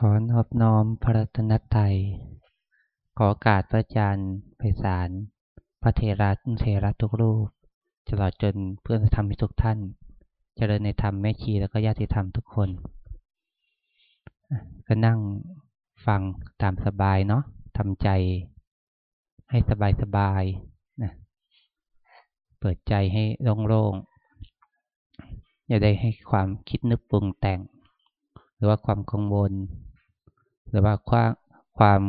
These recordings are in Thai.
ขอนอบน้อมพระรัตนตรัย ขอโอกาสพระอาจารย์ไพศาล พระเทระเทระทุกรูปตลอดจนเพื่อนธรรมทุกท่าน เจริญในธรรมแม่ชีแล้วก็ญาติธรรมทุกคน ก็นั่งฟังตามสบายเนาะทำใจให้สบายสบายนะเปิดใจให้โล่งๆ อย่าได้ให้ความคิดนึกปรุงแต่ง หรือว่าความกังวล หรือว่าความความ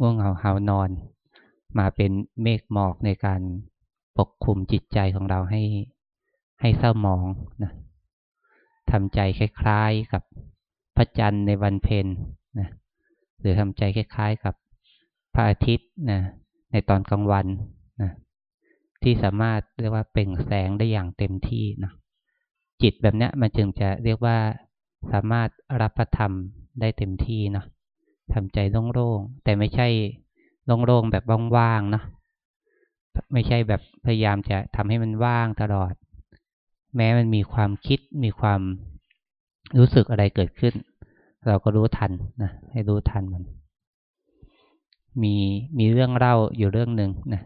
ง่วงเหงาหานอน มาเป็นเมฆหมอกในการปกคลุมจิตใจของเราให้ให้เศร้าหมองนะทำใจคล้ายๆกับพระจันทร์ในวันเพ็ญนะหรือทำใจคล้ายๆกับพระอาทิตย์นะในตอนกลางวันนะที่สามารถเรียกว่าเปล่งแสงได้อย่างเต็มที่นะจิตแบบนี้มันจึงจะเรียกว่าสามารถรับพระธรรมได้เต็มที่เนาะ ทำใจโล่งๆแต่ไม่ใช่โล่งๆแบบว่างๆเนาะไม่ใช่แบบพยายามจะทำให้มันว่างตลอด แม้มันมีความคิดมีความรู้สึกอะไรเกิดขึ้น เราก็รู้ทันนะให้รู้ทันมัน มีมีเรื่องเล่าอยู่เรื่องหนึ่งนะ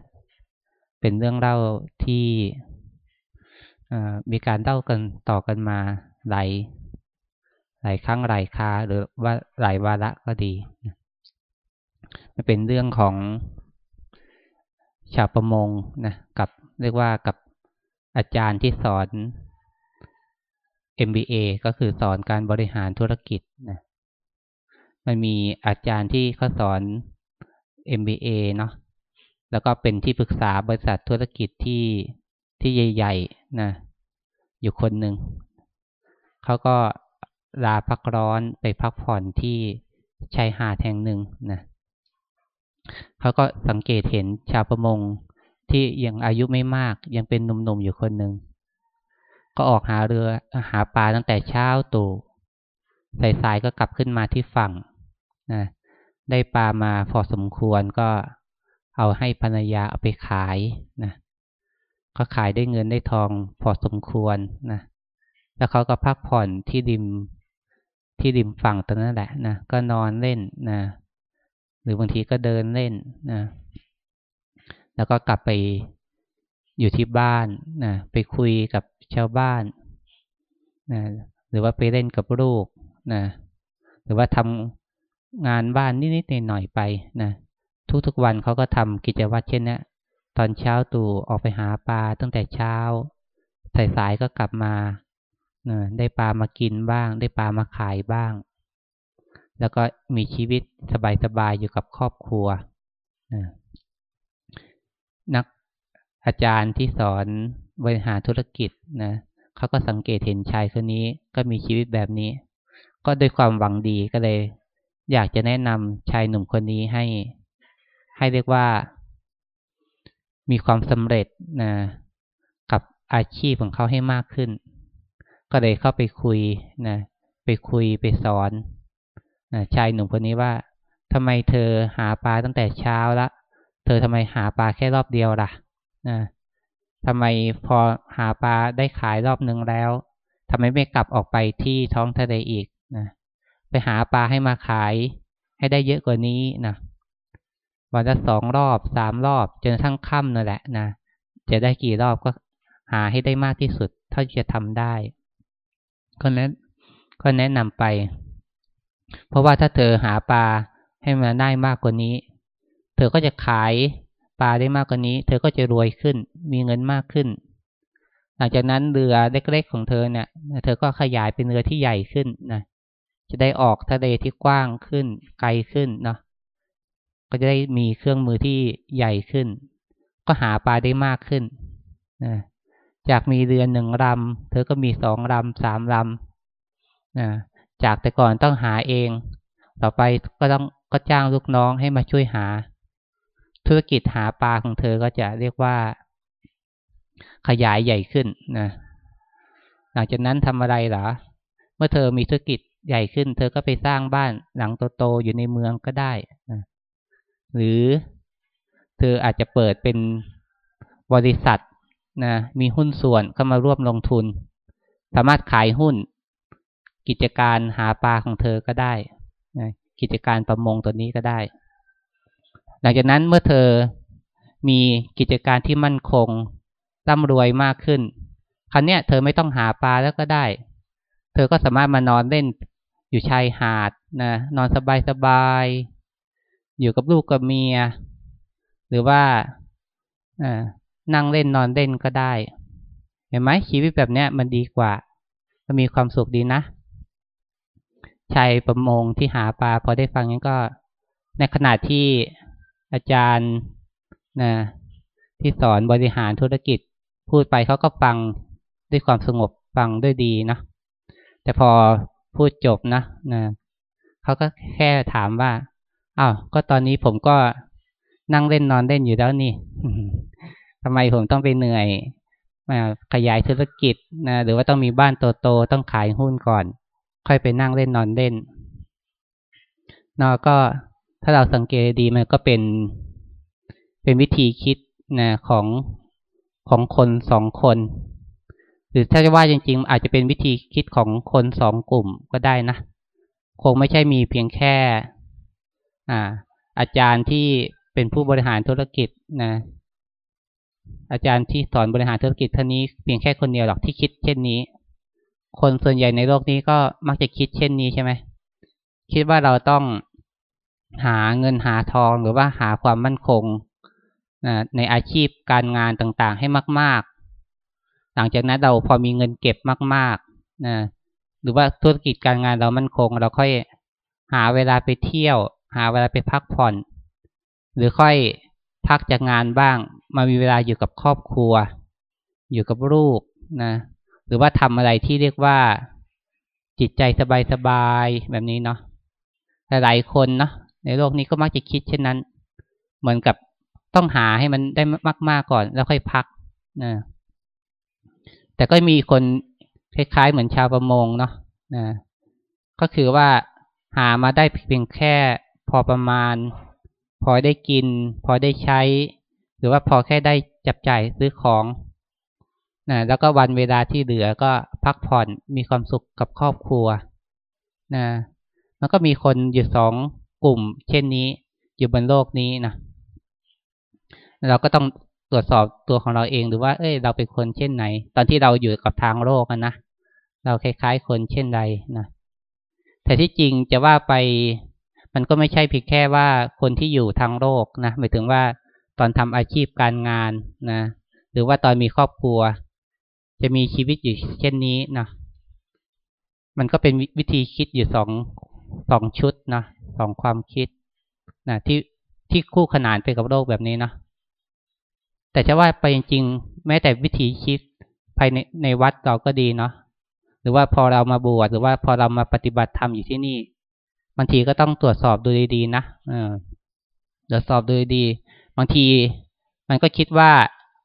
เป็นเรื่องเล่าที่มีการเล่ากันต่อกันมาหลาย หลายครั้งหลายคาหรือว่าหลายวาระก็ดีมันเป็นเรื่องของชาวประมงนะกับเรียกว่ากับอาจารย์ที่สอน MBA ก็คือสอนการบริหารธุรกิจนะมันมีอาจารย์ที่เขาสอน MBA เนาะแล้วก็เป็นที่ปรึกษาบริษัทธุรกิจที่ที่ใหญ่ๆนะอยู่คนหนึ่งเขาก็ ลาพักร้อนไปพักผ่อนที่ชายหาดแห่งหนึ่งนะเขาก็สังเกตเห็นชาวประมงที่ยังอายุไม่มากยังเป็นหนุ่มๆอยู่คนหนึ่งก็ออกหาเรือหาปลาตั้งแต่เช้าตู่สายๆก็กลับขึ้นมาที่ฝั่งนะได้ปลามาพอสมควรก็เอาให้ภรรยาเอาไปขายนะก็ขายได้เงินได้ทองพอสมควรนะแล้วเขาก็พักผ่อนที่ริม ที่ริมฝั่งตรงนั้นแหละนะก็นอนเล่นนะหรือบางทีก็เดินเล่นนะ แล้วก็กลับไปอยู่ที่บ้านนะไปคุยกับชาวบ้านนะหรือว่าไปเล่นกับลูกนะหรือว่าทำงานบ้านนิดๆหน่อยๆไปนะทุกๆวันเขาก็ทำกิจวัตรเช่นนี้ตอนเช้าตู่ออกไปหาปลาตั้งแต่เช้าสายๆก็กลับมา ได้ปลามากินบ้าง ได้ปลามาขายบ้าง แล้วก็มีชีวิตสบายๆอยู่กับครอบครัวนักอาจารย์ที่สอนบริหารธุรกิจนะเขาก็สังเกตเห็นชายคนนี้ ก็มีชีวิตแบบนี้ ก็ด้วยความหวังดีก็เลย อยากจะแนะนำชายหนุ่มคนนี้ให้ ให้เรียกว่า มีความสำเร็จนะกับอาชีพของเขาให้มากขึ้น ก็เลยเข้าไปคุยนะไปคุยไปสอนนะชายหนุ่มคนนี้ว่าทำไมเธอหาปลาตั้งแต่เช้าละเธอทำไมหาปลาแค่รอบเดียวล่ะนะทำไมพอหาปลาได้ขายรอบนึงแล้วทำไมไม่กลับออกไปที่ท้องทะเลอีกนะไปหาปลาให้มาขายให้ได้เยอะกว่านี้นะวันละสองรอบสามรอบจนทั้งค่ำนั่นแหละนะจะได้กี่รอบก็หาให้ได้มากที่สุด เท่าที่จะทำได้ ก็แนะก็แนะนำไป เพราะว่าถ้าเธอหาปลาให้มาได้มากกว่านี้ เธอก็จะขายปลาได้มากกว่านี้ เธอก็จะรวยขึ้น มีเงินมากขึ้น หลังจากนั้นเรือเล็กๆของเธอเนี่ย เธอก็ขยายเป็นเรือที่ใหญ่ขึ้นนะ จะได้ออกทะเลที่กว้างขึ้น ไกลขึ้นเนาะ ก็จะได้มีเครื่องมือที่ใหญ่ขึ้น ก็หาปลาได้มากขึ้นนะ จากมีเรือนหนึ่งลำเธอก็มีสองลำสามลำนะจากแต่ก่อนต้องหาเอง ต่อไปก็ต้องก็จ้างลูกน้องให้มาช่วยหา ธุรกิจหาปลาของเธอก็จะเรียกว่า ขยายใหญ่ขึ้นนะหลังจากนั้นทำอะไรหรอ เมื่อเธอมีธุรกิจใหญ่ขึ้น เธอก็ไปสร้างบ้านหลังโตๆอยู่ในเมืองก็ได้นะหรือเธออาจจะเปิดเป็นบริษัท นะมีหุ้นส่วนเข้ามาร่วมลงทุน สามารถขายหุ้น กิจการหาปลาของเธอก็ได้นะกิจการประมงตัวนี้ก็ได้ หลังจากนั้นเมื่อเธอมีกิจการที่มั่นคงร่ำรวยมากขึ้นครั้นี้เธอไม่ต้องหาปลาแล้วก็ได้ เธอก็สามารถมานอนเล่นอยู่ชายหาดนะนอนสบายๆอยู่กับลูกกับเมีย หรือว่า นั่งเล่นนอนเล่นก็ได้ เห็นไหมชีวิตแบบเนี้ยมันดีกว่ามันมีความสุขดีนะชายประมงที่หาปลาพอได้ฟังงั้นก็ ในขณะที่อาจารย์นะที่สอนบริหารธุรกิจ พูดไปเขาก็ฟังด้วยความสงบฟังด้วยดีนะแต่พอพูดจบนะนะเขาก็แค่ถามว่าอ้าวก็ตอนนี้ผมก็นั่งเล่นนอนเล่นอยู่แล้วนี่ ทำไมผมต้องไปเหนื่อยมาขยายธุรกิจนะหรือว่าต้องมีบ้านโตๆต้องขายหุ้นก่อน ค่อยไปนั่งเล่นนอนเล่นนอก็ถ้าเราสังเกตดีมันก็เป็นเป็นวิธีคิดนะของของคนสองคน หรือถ้าจะว่าจริง ๆ อาจจะเป็นวิธีคิดของคนสองกลุ่มก็ได้นะ คงไม่ใช่มีเพียงแค่อ่าอาจารย์ที่เป็นผู้บริหารธุรกิจนะ อาจารย์ที่สอนบริหารธุรกิจท่านนี้เพียงแค่คนเดียวหรอกที่คิดเช่นนี้ คนส่วนใหญ่ในโลกนี้ก็มักจะคิดเช่นนี้ใช่ไหมคิดว่าเราต้องหาเงินหาทองหรือว่าหาความมั่นคงในอาชีพการงานต่างๆ ให้มาก ๆ หลังจากนั้นเราพอมีเงินเก็บมากๆนะหรือว่าธุรกิจการงานเรามั่นคง เราค่อยหาเวลาไปเที่ยว หาเวลาไปพักผ่อน หรือค่อยพักจากงานบ้าง มามีเวลาอยู่กับครอบครัว อยู่กับลูกนะ หรือว่าทำอะไรที่เรียกว่าจิตใจสบายๆแบบนี้เนาะหลายคนเนาะในโลกนี้ก็มักจะคิดเช่นนั้น เหมือนกับต้องหาให้มันได้มาก ๆก่อนแล้วค่อยพักนะแต่ก็มีคนคล้ายๆเหมือนชาวประมงเนาะนะก็คือว่าหามาได้เพียงแค่พอประมาณ พอได้กิน พอได้ใช้ รือว่าพอแค่ได้จับจ่ายซื้อของนะแล้วก็วันเวลาที่เหลือก็พักผ่อนมีความสุขกับครอบครัวนะมันก็มีคนอยู่สองกลุ่ม เช่นนี้ อยู่บนโลกนี้นะเราก็ต้องตรวจสอบตัวของเราเองหรือว่า เอ้ย เราเป็นคนเช่นไหน ตอนที่เราอยู่กับทางโลกนะ เราคล้ายๆคนเช่นใดนะ แต่ที่จริงจะว่าไป มันก็ไม่ใช่เพียงแค่ว่าคนที่อยู่ทางโลกนะ หมายถึงว่า ตอนทำอาชีพการงานนะ หรือว่าตอนมีครอบครัว จะมีชีวิตอยู่เช่นนี้นะมันก็เป็นวิธีคิดอยู่สองสองชุดนะสองความคิดนะที่ที่คู่ขนานไปกับโลกแบบนี้นะแต่จะว่าไปจริงๆแม้แต่วิถีชีวิตภายในในวัดเราก็ดีเนาะหรือว่าพอเรามาบวชหรือว่าพอเรามาปฏิบัติธรรมอยู่ที่นี่บางทีก็ต้องตรวจสอบดูดีๆนะเออตรวจสอบดูดี บางทีมันก็คิดว่า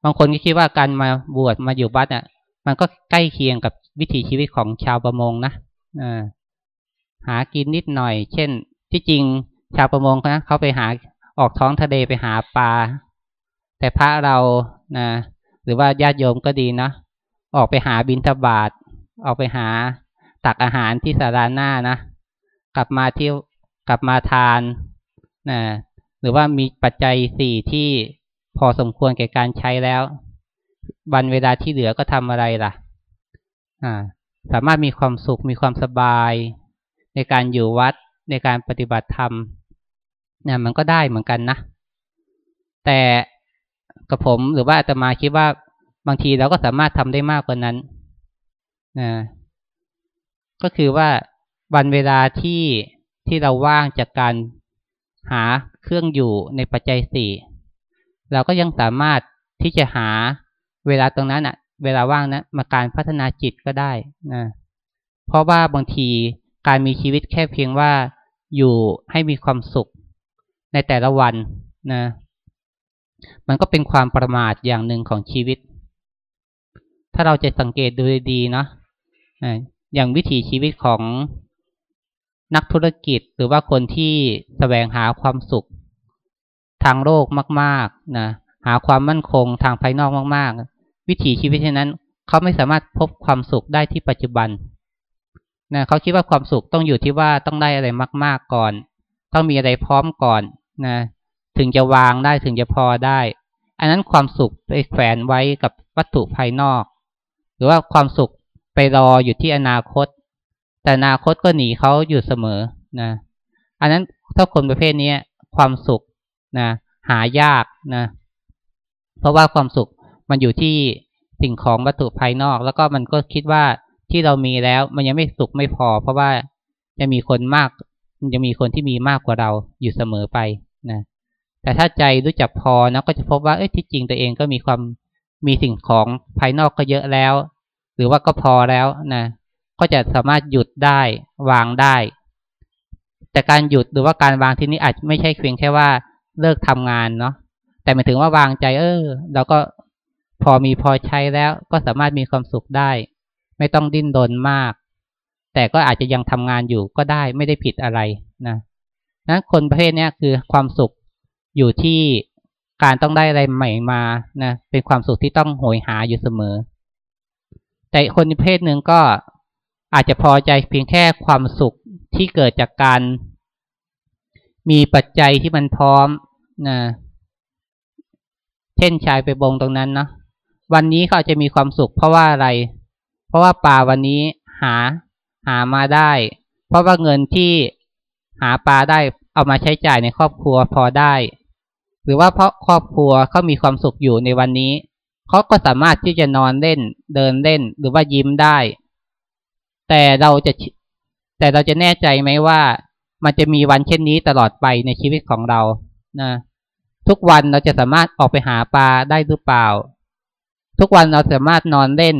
บางคนก็คิดว่าการมาบวชมาอยู่วัดอะ มันก็ใกล้เคียงกับวิถีชีวิตของชาวประมงนะอหากินนิดหน่อย เช่น ที่จริงชาวประมงนะเขาไปหาออกท้องทะเลไปหาปลา แต่พระเรานะหรือว่าญาติโยมก็ดีนะออกไปหาบิณฑบาตออกไปหาตักอาหารที่สาราหน้านะกลับมาเที่ยวกลับมาทานนะ หรือว่ามีปัจจัยสี่ที่พอสมควรแก่การใช้แล้ววันเวลาที่เหลือก็ทำอะไรล่ะ อ่า สามารถมีความสุขมีความสบาย ในการอยู่วัดในการปฏิบัติธรรมเนี่ยมันก็ได้เหมือนกันนะ แต่กับผมหรือว่าอาตมาคิดว่าบางทีเราก็สามารถทำได้มากกว่านั้นนะก็คือว่าวันเวลาที่ที่เราว่างจากการ หาเครื่องอยู่ในปัจจัยสี่เราก็ยังสามารถที่จะหาเวลาตรงนั้นอะเวลาว่างนะมาการพัฒนาจิตก็ได้นะเพราะว่าบางทีการมีชีวิตแค่เพียงว่าอยู่ให้มีความสุขในแต่ละวันนะ มันก็เป็นความประมาทอย่างหนึ่งของชีวิต ถ้าเราจะสังเกตดูดีๆเนาะอย่างวิถีชีวิตของ นักธุรกิจหรือว่าคนที่แสวงหาความสุข ทางโลกมาก ๆ นะ หาความมั่นคงทางภายนอกมาก ๆ วิถีชีวิตเช่นนั้น เขาไม่สามารถพบความสุขได้ที่ปัจจุบันนะเขาคิดว่าความสุขต้องอยู่ที่ว่าต้องได้อะไรมาก ๆ ก่อน ต้องมีอะไรพร้อมก่อนนะ ถึงจะวางได้ถึงจะพอได้ อันนั้นความสุขไปแฝงไว้กับวัตถุภายนอก หรือว่าความสุขไปรออยู่ที่อนาคต แต่อนาคตก็หนีเขาอยู่เสมอนะอันนั้นถ้าคนประเภทนี้ความสุขนะหายากนะ เพราะว่าความสุขมันอยู่ที่สิ่งของวัตถุภายนอก แล้วก็มันก็คิดว่าที่เรามีแล้ว มันยังไม่สุขไม่พอ เพราะว่าจะมีคนมากจะมีคนที่มีมากกว่าเราอยู่เสมอไปนะแต่ถ้าใจรู้จักพอนะก็จะพบว่าเอ้ยที่จริงตัวเองก็มีความมีสิ่งของภายนอกก็เยอะแล้ว หรือว่าก็พอแล้วนะ ก็จะสามารถหยุดได้วางได้ แต่การหยุดหรือว่าการวางที่นี้อาจไม่ใช่เพียงแค่ว่าเลิกทำงานเนาะแต่หมายถึงว่าวางใจ เออเราก็พอมีพอใช้แล้วก็สามารถมีความสุขได้ ไม่ต้องดิ้นรนมาก แต่ก็อาจจะยังทำงานอยู่ก็ได้ไม่ได้ผิดอะไรนะนั้นคนประเภทนี้คือความสุขอยู่ที่การต้องได้อะไรใหม่มานะเป็นความสุขที่ต้องโหยหาอยู่เสมอ แต่คนประเภทหนึ่งก็ อาจจะพอใจเพียงแค่ความสุขที่เกิดจากการ มีปัจจัยที่มันพร้อมนะเช่นชายไปบงตรงนั้นเนาะวันนี้เขาจะมีความสุขเพราะว่าอะไร เพราะว่าปลาวันนี้หาหามาได้ เพราะว่าเงินที่หาปลาได้เอามาใช้จ่ายในครอบครัวพอได้ หรือว่าเพราะครอบครัวเขามีความสุขอยู่ในวันนี้เขาก็สามารถที่จะนอนเล่น เดินเล่น หรือว่ายิ้มได้ แต่เราจะแต่เราจะแน่ใจไหมว่ามันจะมีวันเช่นนี้ตลอดไปในชีวิตของเรานะทุกวันเราจะสามารถออกไปหาปลาได้หรือเปล่า ทุกวันเราสามารถนอนเล่น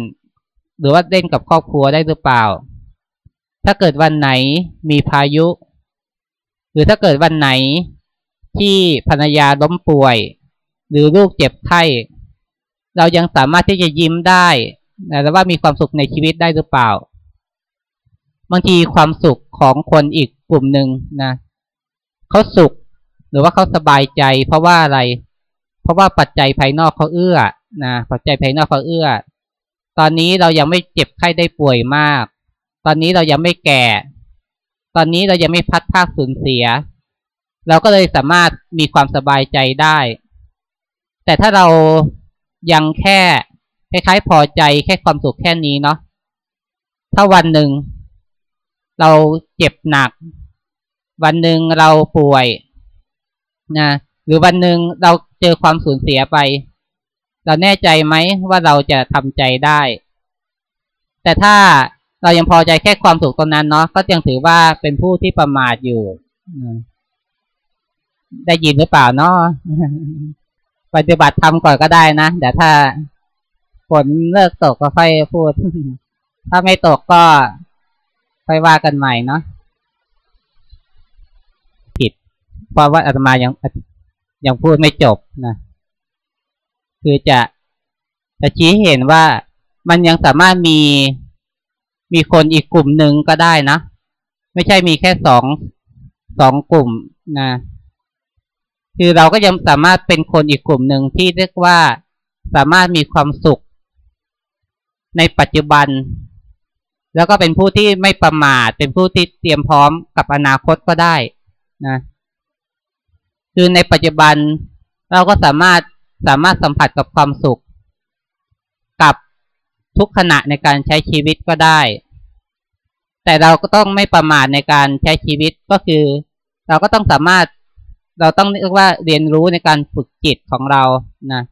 หรือว่าเล่นกับครอบครัวได้หรือเปล่า ถ้าเกิดวันไหนมีพายุ หรือถ้าเกิดวันไหนที่ภรรยาล้มป่วย หรือลูกเจ็บไข้ เรายังสามารถที่จะยิ้มได้แต่ว่ามีความสุขในชีวิตได้หรือเปล่า บางทีความสุขของคนอีกกลุ่มหนึ่งนะเขาสุข หรือว่าเขาสบายใจ เพราะว่าอะไร เพราะว่าปัจจัยภายนอกเขาเอื้อนะปัจจัยภายนอกเขาเอื้อ ตอนนี้เรายังไม่เจ็บไข้ได้ป่วยมาก ตอนนี้เรายังไม่แก่ ตอนนี้เรายังไม่พัดภาคสูญเสีย เราก็เลยสามารถมีความสบายใจได้ แต่ถ้าเรายังแค่คล้ายๆพอใจแค่ความสุขแค่นี้เนาะถ้าวันหนึ่ง เราเจ็บหนัก วันหนึ่งเราป่วยนะหรือวันหนึ่งเราเจอความสูญเสียไป เราแน่ใจไหมว่าเราจะทำใจได้ แต่ถ้าเรายังพอใจแค่ความสุขตรงนั้นเนาะก็ยังถือว่าเป็นผู้ที่ประมาทอยู่ได้ยินหรือเปล่าเนาะปฏิบัติทำก่อนก็ได้นะเดี๋ยวถ้าฝนเลิกตกก็ค่อยพูด ถ้าไม่ตกก็ ค่อยว่ากันใหม่เนาะผิด เพราะว่าอาตมายังยังพูดไม่จบนะคือจะจะชี้เห็นว่ามันยังสามารถมีมีคนอีกกลุ่มหนึ่งก็ได้นะ ไม่ใช่มีแค่สองสองกลุ่มนะคือเราก็ยังสามารถเป็นคนอีกกลุ่มหนึ่งที่เรียกว่าสามารถมีความสุข ในปัจจุบัน แล้วก็เป็นผู้ที่ไม่ประมาท เป็นผู้ที่เตรียมพร้อมกับอนาคตก็ได้นะ คือในปัจจุบันเราก็สามารถสามารถสัมผัสกับความสุข กับทุกขณะในการใช้ชีวิตก็ได้ แต่เราก็ต้องไม่ประมาทในการใช้ชีวิตก็คือ เราก็ต้องสามารถเราต้องเรียกว่าเรียนรู้ในการฝึกจิตของเรานะ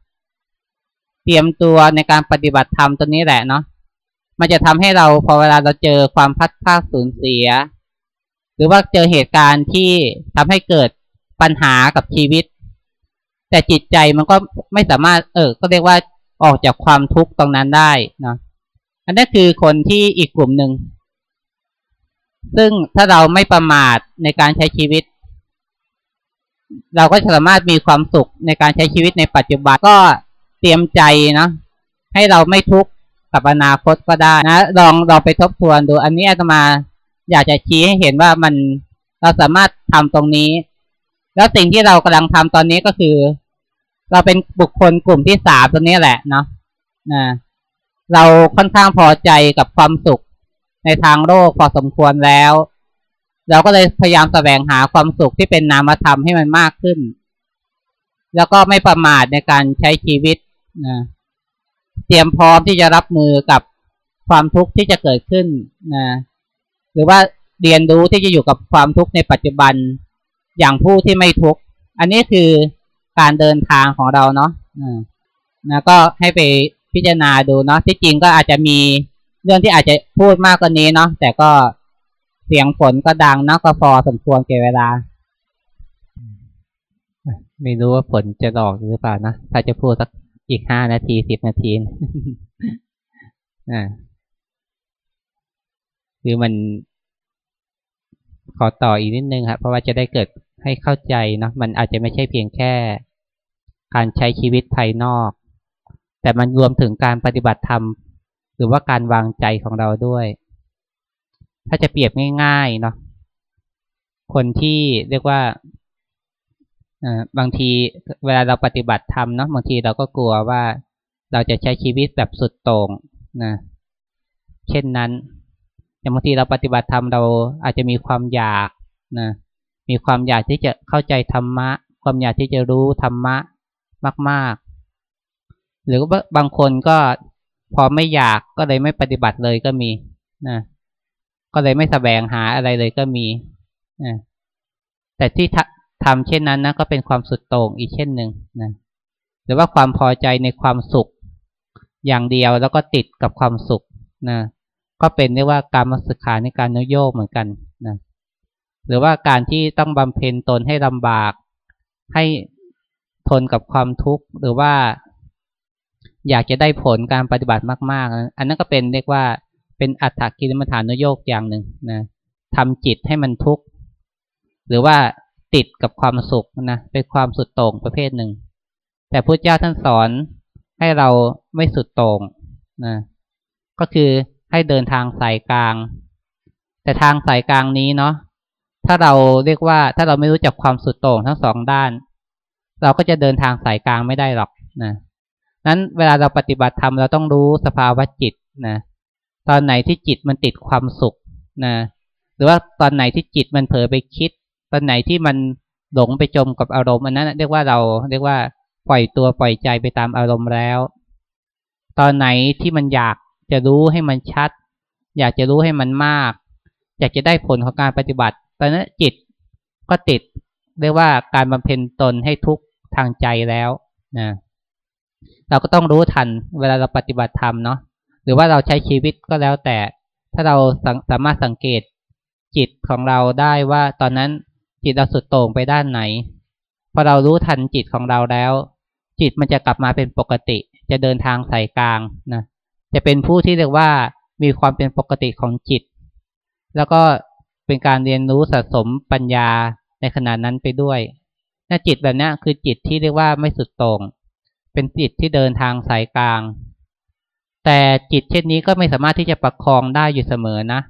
เตรียมตัวในการปฏิบัติธรรมตัวนี้แหละเนาะ มันจะทำให้เราพอเวลาเราเจอความพัดพาสูญเสีย หรือว่าเจอเหตุการณ์ที่ทำให้เกิดปัญหากับชีวิต แต่จิตใจมันก็ไม่สามารถ เออ ก็เรียกว่าออกจากความทุกข์ตรงนั้นได้นะอันนี้คือคนที่อีกกลุ่มหนึ่ง ซึ่งถ้าเราไม่ประมาทในการใช้ชีวิต เราก็สามารถมีความสุขในการใช้ชีวิตในปัจจุบันก็เตรียมใจนะให้เราไม่ทุกข์ กับอนาคตก็ได้นะ ลองลองไปทบทวนดู อันนี้อาตมาอยากจะชี้ให้เห็นว่ามันเราสามารถทำตรงนี้ แล้วสิ่งที่เรากำลังทำตอนนี้ก็คือ เราเป็นบุคคลกลุ่มที่สามตัวนี้แหละเนาะนะเราค่อนข้างพอใจกับความสุขในทางโลกพอสมควรแล้ว เราก็เลยพยายามแสวงหาความสุขที่เป็นนามธรรมให้มันมากขึ้น แล้วก็ไม่ประมาทในการใช้ชีวิตนะ เตรียมพร้อมที่จะรับมือกับความทุกข์ที่จะเกิดขึ้นนะหรือว่าเรียนรู้ที่จะอยู่กับความทุกข์ในปัจจุบันอย่างผู้ที่ไม่ทุกข์อันนี้คือการเดินทางของเราเนาะนะก็ให้ไปพิจารณาดูเนาะที่จริงก็อาจจะมีเรื่องที่อาจจะพูดมากกว่านี้เนาะแต่ก็เสียงฝนก็ดังนะก็พอสมควรเก็บเวลา ไม่รู้ว่าฝนจะดอกหรือเปล่านะถ้าจะพูดสัก อีกห้านาทีสิบนาทีอ่าคือมันขอต่ออีกนิดนึงครับเพราะว่าจะได้เกิดให้เข้าใจเนาะมันอาจจะไม่ใช่เพียงแค่ การใช้ชีวิตภายนอก แต่มันรวมถึงการปฏิบัติธรรม หรือว่าการวางใจของเราด้วย ถ้าจะเปรียบง่ายๆเนาะคนที่เรียกว่า บางทีเวลาเราปฏิบัติธรรมเนาะบางทีเราก็กลัวว่าเราจะใช้ชีวิตแบบสุดโต่งนะเช่นนั้นอย่างบางทีเราปฏิบัติธรรมเราอาจจะมีความอยากนะมีความอยากที่จะเข้าใจธรรมะ ความอยากที่จะรู้ธรรมะมาก ๆ หรือว่าบางคนก็พอไม่อยากก็เลยไม่ปฏิบัติเลยก็มีนะก็เลยไม่แสวงหาอะไรเลยก็มีนะแต่ที่ ทำเช่นนั้นนะก็เป็นความสุดโต่งอีกเช่นหนึ่งนะหรือว่าความพอใจในความสุขอย่างเดียวแล้วก็ติดกับความสุขนะก็เป็นเรียกว่าการมาศึกษาในการนโยกเหมือนกันนะหรือว่าการที่ต้องบำเพ็ญตนให้ลำบาก ให้ทนกับความทุกข์ หรือว่า อยากจะได้ผลการปฏิบัติมาก ๆ อันนั้นก็เป็นเรียกว่าเป็นอัตถกิลมัฐานโยกอย่างหนึ่งนะทำจิตให้มันทุกข์หรือว่า ติดกับความสุขนะเป็นความสุดโต่งประเภทหนึ่ง แต่พระเจ้าท่านสอนให้เราไม่สุดโต่งนะก็คือให้เดินทางสายกลาง แต่ทางสายกลางนี้เนาะถ้าเราเรียกว่าถ้าเราไม่รู้จักความสุดโต่งทั้งสองด้าน เราก็จะเดินทางสายกลางไม่ได้หรอกนะนั้นเวลาเราปฏิบัติธรรมเราต้องรู้สภาวะจิตนะตอนไหนที่จิตมันติดความสุขนะหรือว่าตอนไหนที่จิตมันเผลอไปคิด ตอนไหนที่มันหลงไปจมกับอารมณ์อันนั้นเรียกว่าเราเรียกว่าปล่อยตัวปล่อยใจไปตามอารมณ์แล้ว ตอนไหนที่มันอยากจะรู้ให้มันชัด อยากจะรู้ให้มันมาก อยากจะได้ผลของการปฏิบัติ ตอนนั้นจิตก็ติดเรียกว่าการบำเพ็ญตนให้ทุกทางใจแล้วนะเราก็ต้องรู้ทันเวลาเราปฏิบัติธรรมเนาะหรือว่าเราใช้ชีวิตก็แล้วแต่ ถ้าเราสามารถสังเกตจิตของเราได้ว่าตอนนั้น จิตเราสุดโต่งไปด้านไหนพอเรารู้ทันจิตของเราแล้ว จิตมันจะกลับมาเป็นปกติ จะเดินทางสายกลางนะจะเป็นผู้ที่เรียกว่ามีความเป็นปกติของจิต แล้วก็เป็นการเรียนรู้สะสมปัญญาในขณะนั้นไปด้วยน่าจิตแบบนี้คือจิตที่เรียกว่าไม่สุดโต่งเป็นจิตที่เดินทางสายกลาง แต่จิตเช่นนี้ก็ไม่สามารถที่จะประคองได้อยู่เสมอนะ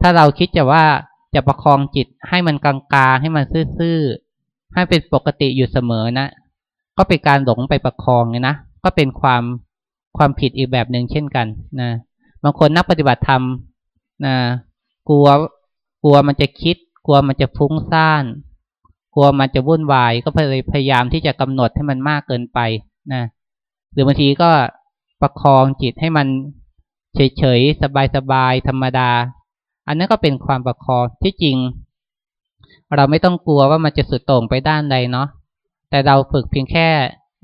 ถ้าเราคิดจะว่า จะประคองจิตให้มันกลางๆให้มันซื่อๆให้เป็นปกติอยู่เสมอนะก็เป็นการหลงไปประคองนะก็เป็นความความผิดอีกแบบหนึ่งเช่นกันนะบางคนนักปฏิบัติธรรมนะกลัวกลัวมันจะคิด กลัวมันจะฟุ้งซ่าน กลัวมันจะวุ่นวาย ก็พยายามที่จะกำหนดให้มันมากเกินไปนะหรือบางทีก็ประคองจิตให้มันเฉยๆสบายๆธรรมดา อันนั้นก็เป็นความประคองที่จริง เราไม่ต้องกลัวว่ามันจะสุดโต่งไปด้านใดเนาะแต่เราฝึกเพียงแค่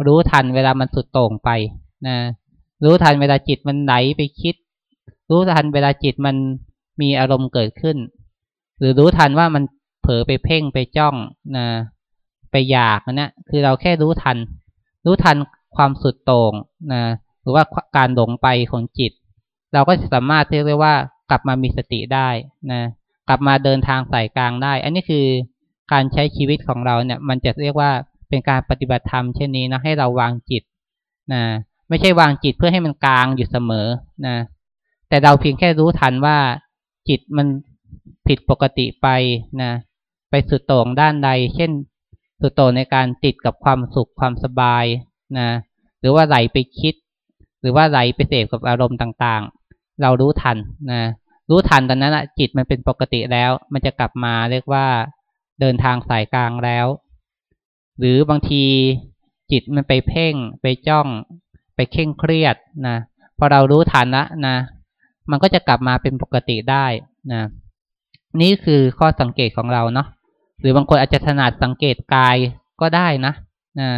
รู้ทันเวลามันสุดโต่งไปนะรู้ทันเวลาจิตมันไหลไปคิด รู้ทันเวลาจิตมันมีอารมณ์เกิดขึ้น หรือรู้ทันว่ามันเผลอไปเพ่งไปจ้องนะไปอยากนะ คือเราแค่รู้ทัน รู้ทันความสุดโต่งนะ หรือว่าการหลงไปของจิต เราก็สามารถเรียกได้ว่า กลับมามีสติได้นะกลับมาเดินทางสายกลางได้ อันนี้คือการใช้ชีวิตของเราเนี่ย มันจะเรียกว่าเป็นการปฏิบัติธรรมเช่นนี้นะให้เราวางจิตนะไม่ใช่วางจิตเพื่อให้มันกลางอยู่เสมอนะแต่เราเพียงแค่รู้ทันว่าจิตมันผิดปกติไปนะไปสุดโต่งด้านใด เช่น สุดโต่งในการติดกับความสุขความสบายนะหรือว่าไหลไปคิด หรือว่าไหลไปเสพกับอารมณ์ต่าง เรารู้ทันนะรู้ทันตอนนั้นอะจิตมันเป็นปกติแล้ว มันจะกลับมาเรียกว่าเดินทางสายกลางแล้ว หรือบางทีจิตมันไปเพ่ง ไปจ้อง ไปเข่งเครียดนะพอเรารู้ทันละนะ มันก็จะกลับมาเป็นปกติได้นะนี่คือข้อสังเกตของเราเนาะหรือบางคนอาจจะถนัดสังเกตกายก็ได้นะนะ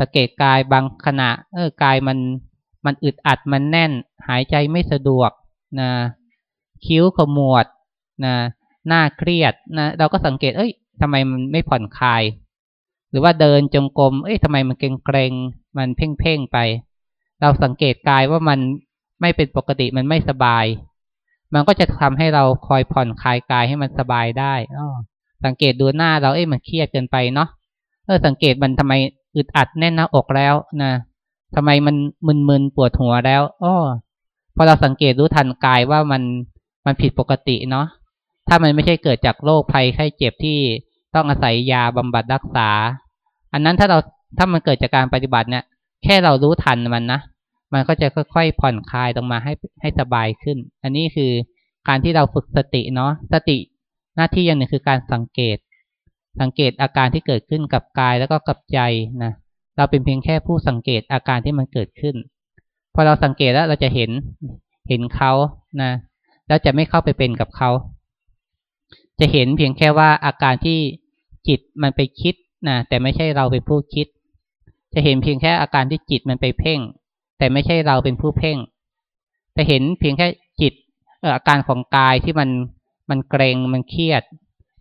สังเกตกายบางขณะ เออกายมัน มันอึดอัดมันแน่น หายใจไม่สะดวกนะคิ้วขมวดนะหน้าเครียดนะเราก็สังเกต เอ้ยทำไมมันไม่ผ่อนคลาย หรือว่าเดินจงกรมเอ้ยทำไมมันเกรงเกรงมันเพ่งเพ่งไป เราสังเกตกายว่ามันไม่เป็นปกติมันไม่สบาย มันก็จะทำให้เราคอยผ่อนคลายกายให้มันสบายได้อสังเกตดูหน้าเราเอ้ยมันเครียดเกินไปเนาะเออสังเกตมันทำไมอึดอัดแน่นหน้าอกแล้วนะ ทำไมมันมึนๆปวดหัวแล้วอ้อพอเราสังเกตรู้ทันกายว่ามันมันผิดปกติเนาะถ้ามันไม่ใช่เกิดจากโรคภัยไข้เจ็บที่ต้องอาศัยยาบำบัดรักษา อันนั้นถ้าเราถ้ามันเกิดจากการปฏิบัติเนี่ย แค่เรารู้ทันมันนะมันก็จะค่อยๆผ่อนคลายตรงมาให้ให้สบายขึ้น อันนี้คือการที่เราฝึกสติเนาะสติหน้าที่อย่างหนึ่งคือการสังเกต สังเกตอาการที่เกิดขึ้นกับกายแล้วก็กับใจนะ เราเป็นเพียงแค่ผู้สังเกตอาการที่มันเกิดขึ้น พอเราสังเกตแล้วเราจะเห็นเห็นเขานะ แล้วจะไม่เข้าไปเป็นกับเขา จะเห็นเพียงแค่ว่าอาการที่จิตมันไปคิดนะแต่ไม่ใช่เราเป็นผู้คิด จะเห็นเพียงแค่อาการที่จิตมันไปเพ่ง แต่ไม่ใช่เราเป็นผู้เพ่ง จะเห็นเพียงแค่จิตอาการของกายที่มันมันเกรงมันเครียด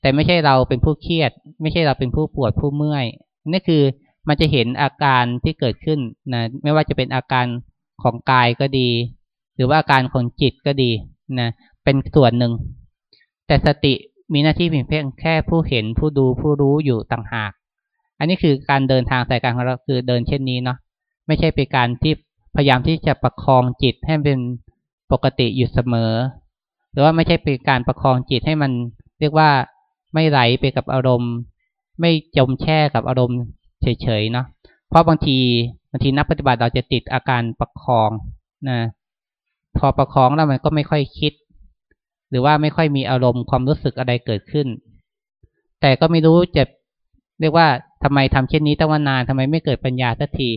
แต่ไม่ใช่เราเป็นผู้เครียด ไม่ใช่เราเป็นผู้ปวดผู้เมื่อยนี่คือ มันจะเห็นอาการที่เกิดขึ้นนะไม่ว่าจะเป็นอาการของกายก็ดี หรือว่าอาการของจิตก็ดีนะเป็นส่วนหนึ่ง แต่สติมีหน้าที่เพียงแค่ผู้เห็นผู้ดูผู้รู้อยู่ต่างหาก อันนี้คือการเดินทางสายกางของเราคือเดินเช่นนี้เนาะไม่ใช่เป็นการที่พยายามที่จะประคองจิตให้เป็นปกติอยู่เสมอ หรือว่าไม่ใช่เป็นการประคองจิตให้มัน เรียกว่าไม่ไหลไปกับอารมณ์ ไม่จมแช่กับอารมณ์ เฉยๆเนาะเพราะบางทีบางทีนักปฏิบัติเราจะติดอาการประคองนะพอประคองแล้วมันก็ไม่ค่อยคิด หรือว่าไม่ค่อยมีอารมณ์ความรู้สึกอะไรเกิดขึ้น แต่ก็ไม่รู้จะเรียกว่าทำไมทำเช่นนี้ตั้งวานานทำไมไม่เกิดปัญญาสักที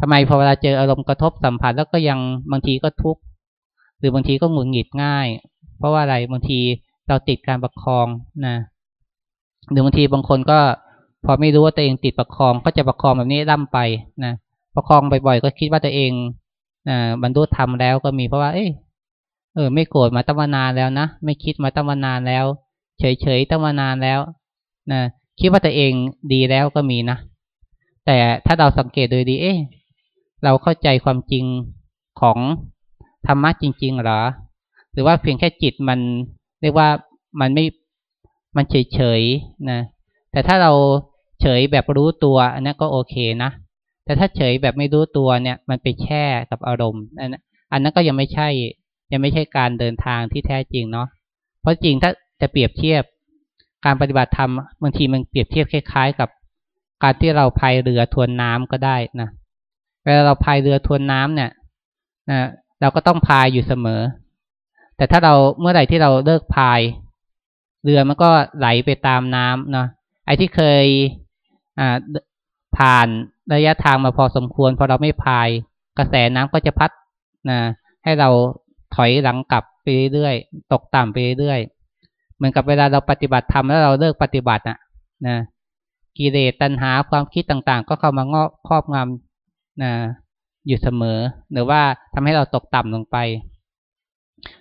ทำไมพอเวลาเจออารมณ์กระทบสัมผัสแล้วก็ยังบางทีก็ทุกข์หรือบางทีก็หงุดหงิดง่าย เพราะว่าอะไรบางทีเราติดการประคองนะหรือบางทีบางคนก็ พอไม่รู้ว่าตัวเองติดประคองก็จะประคองแบบนี้ร่ำไปนะประคองบ่อยๆก็คิดว่าตัวเองบรรลุธรรมแล้วก็มีเพราะว่า เอ้เออ ไม่โกรธมาตั้งนานแล้วนะไม่คิดมาตั้งนานแล้ว เฉยๆตั้งนานแล้วนะคิดว่าตัวเองดีแล้วก็มีนะแต่ถ้าเราสังเกตโดยดี เอ๊ะเราเข้าใจความจริงของธรรมะจริง ๆ หรอ หรือว่าเพียงแค่จิตมันเรียกว่ามันไม่มันเฉยๆนะ แต่ถ้าเราเฉยแบบรู้ตัวอันนี้นก็โอเคนะ แต่ถ้าเฉยแบบไม่รู้ตัวเนี่ย มันไปแช่กับอารมณ์อันนั้นก็ยังไม่ใช่ ยังไม่ใช่การเดินทางที่แท้จริงเนาะเพราะจริงถ้าจะเปรียบเทียบการปฏิบัติธรรมบางทีมันเปรียบเทียบคล้ายๆ กับการที่เราพายเรือทวนน้ำก็ได้นะเวลาเราพายเรือทวนน้ำเนี่ยนะเราก็ต้องพายอยู่เสมอ แต่ถ้าเราเมื่อไหร่ที่เราเลิกพาย เรือมันก็ไหลไปตามน้ำเนาะ ไอ้ที่เคยผ่านระยะทางมาพอสมควรพอเราไม่พายกระแสน้ำก็จะพัดนะให้เราถอยหลังกลับไปเรื่อยๆตกต่ำไปเรื่อยๆเหมือนกับเวลาเราปฏิบัติธรรมแล้วเราเลิกปฏิบัตินะนะกิเลสตัณหาความคิดต่างๆ ก็เข้ามางอกครอบงำนะอยู่เสมอ หรือว่าทำให้เราตกต่ำลงไป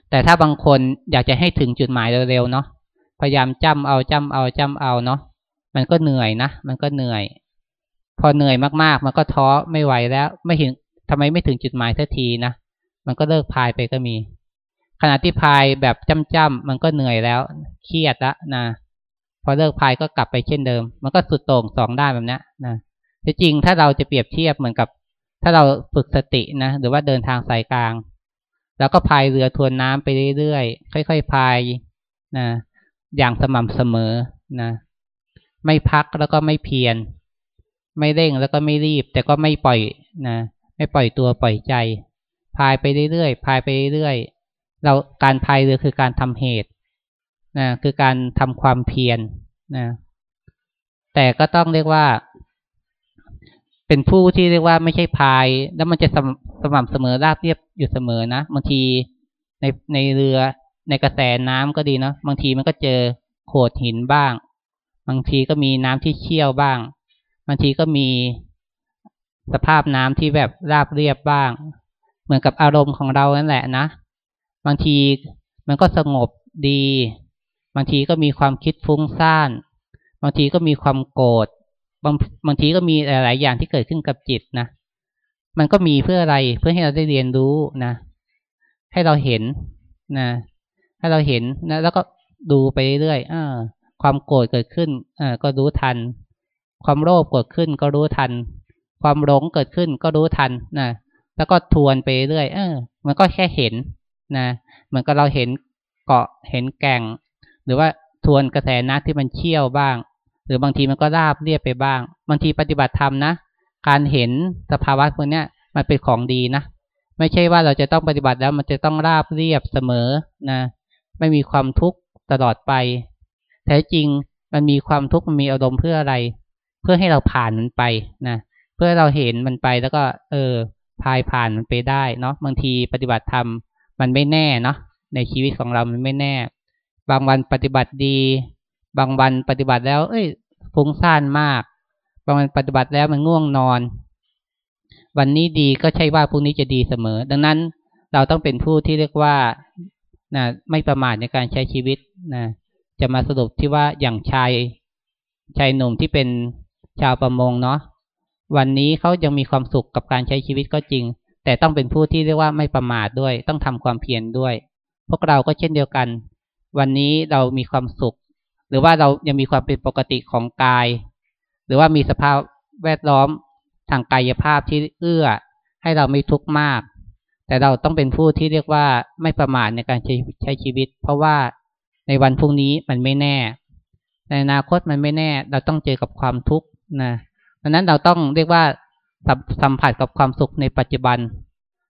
แต่ถ้าบางคนอยากจะให้ถึงจุดหมายเร็วๆเนาะพยายามจำเอาจำเอาจำเอาเนาะ มันก็เหนื่อยนะ มันก็เหนื่อย พอเหนื่อยมากๆ มันก็ท้อไม่ไหวแล้ว ไม่ถึงทำไมไม่ถึงจุดหมายทันทีนะ มันก็เลิกพายไปก็มี ขณะที่พายแบบจ้ำๆมันก็เหนื่อยแล้ว เครียดละนะ พอเลิกพายก็กลับไปเช่นเดิม มันก็สุดโต่งสองด้านแบบนี้นะที่จริงถ้าเราจะเปรียบเทียบเหมือนกับ ถ้าเราฝึกสตินะ หรือว่าเดินทางสายกลาง แล้วก็พายเรือทวนน้ำไปเรื่อยๆ ค่อย ๆ พายนะ อย่างสม่ำเสมอนะ ไม่พักแล้วก็ไม่เพียรไม่เร่งแล้วก็ไม่รีบ แต่ก็ไม่ปล่อยนะไม่ปล่อยตัวปล่อยใจ พายไปเรื่อยๆพายไปเรื่อยเราการพายเรือคือการทำเหตุนะคือการทำความเพียรนะแต่ก็ต้องเรียกว่า เป็นผู้ที่เรียกว่าไม่ใช่พาย แล้วมันจะสม่ำเสมอราบเรียบอยู่เสมอนะบางทีในในเรือในกระแสน้ำก็ดีเนาะบางทีมันก็เจอโขดหินบ้าง บางทีก็มีน้ำที่เชี่ยวบ้าง บางทีก็มีสภาพน้ำที่แบบราบเรียบบ้าง เหมือนกับอารมณ์ของเรานั่นแหละนะ บางทีมันก็สงบดี บางทีก็มีความคิดฟุ้งซ่าน บางทีก็มีความโกรธ บางบางทีก็มีหลาย ๆ อย่างที่เกิดขึ้นกับจิตนะ มันก็มีเพื่ออะไรเพื่อให้เราได้เรียนรู้นะ ให้เราเห็นนะ ให้เราเห็นนะ แล้วก็ดูไปเรื่อยๆอ ความโกรธเกิดขึ้นก็รู้ทัน ความโลภเกิดขึ้นก็รู้ทัน ความหลงเกิดขึ้นก็รู้ทันนะแล้วก็ทวนไปเรื่อยเออ มันก็แค่เห็นนะเหมือนกับเราเห็นเกาะเห็นแก่ง หรือว่าทวนกระแสน้ำที่มันเชี่ยวบ้าง หรือบางทีมันก็ราบเรียบไปบ้าง บางทีปฏิบัติธรรมนะ การเห็นสภาวะพวกนี้มันเป็นของดีนะ ไม่ใช่ว่าเราจะต้องปฏิบัติแล้วมันจะต้องราบเรียบเสมอนะ ไม่มีความทุกข์ตลอดไป แท้จริงมันมีความทุกข์มันมีอารมณ์เพื่ออะไร เพื่อให้เราผ่านมันไปนะเพื่อเราเห็นมันไปแล้วก็ เออพายผ่านมันไปได้เนาะบางทีปฏิบัติธรรมมันไม่แน่เนาะในชีวิตของเรามันไม่แน่ บางวันปฏิบัติดี บางวันปฏิบัติแล้ว เอ้ยฟุ้งซ่านมาก บางวันปฏิบัติแล้วมันง่วงนอน วันนี้ดีก็ใช่ว่าพรุ่งนี้จะดีเสมอ ดังนั้นเราต้องเป็นผู้ที่เรียกว่านะไม่ประมาทในการใช้ชีวิตนะ จะมาสรุปที่ว่าอย่างชายชายหนุ่มที่เป็นชาวประมงเนาะวันนี้เขายังมีความสุขกับการใช้ชีวิตก็จริง แต่ต้องเป็นผู้ที่เรียกว่าไม่ประมาทด้วย ต้องทำความเพียรด้วย พวกเราก็เช่นเดียวกัน วันนี้เรามีความสุข หรือว่าเรายังมีความเป็นปกติของกาย หรือว่ามีสภาพแวดล้อมทางกายภาพที่เอื้อ ให้เราไม่ทุกข์มาก แต่เราต้องเป็นผู้ที่เรียกว่าไม่ประมาทในการใช้ใช้ชีวิต เพราะว่า ในวันพรุ่งนี้มันไม่แน่ ในอนาคตมันไม่แน่ เราต้องเจอกับความทุกข์นะดังนั้นเราต้องเรียกว่าสัมผัสกับความสุขในปัจจุบัน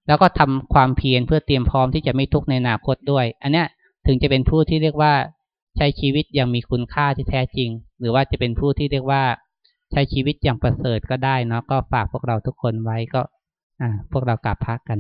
แล้วก็ทำความเพียรเพื่อเตรียมพร้อมที่จะไม่ทุกข์ในอนาคตด้วย อันเนี้ยถึงจะเป็นผู้ที่เรียกว่าใช้ชีวิตอย่างมีคุณค่าที่แท้จริง หรือว่าจะเป็นผู้ที่เรียกว่าใช้ชีวิตอย่างประเสริฐก็ได้เนาะก็ฝากพวกเราทุกคนไว้ก็ อ่า พวกเรากลับพักกัน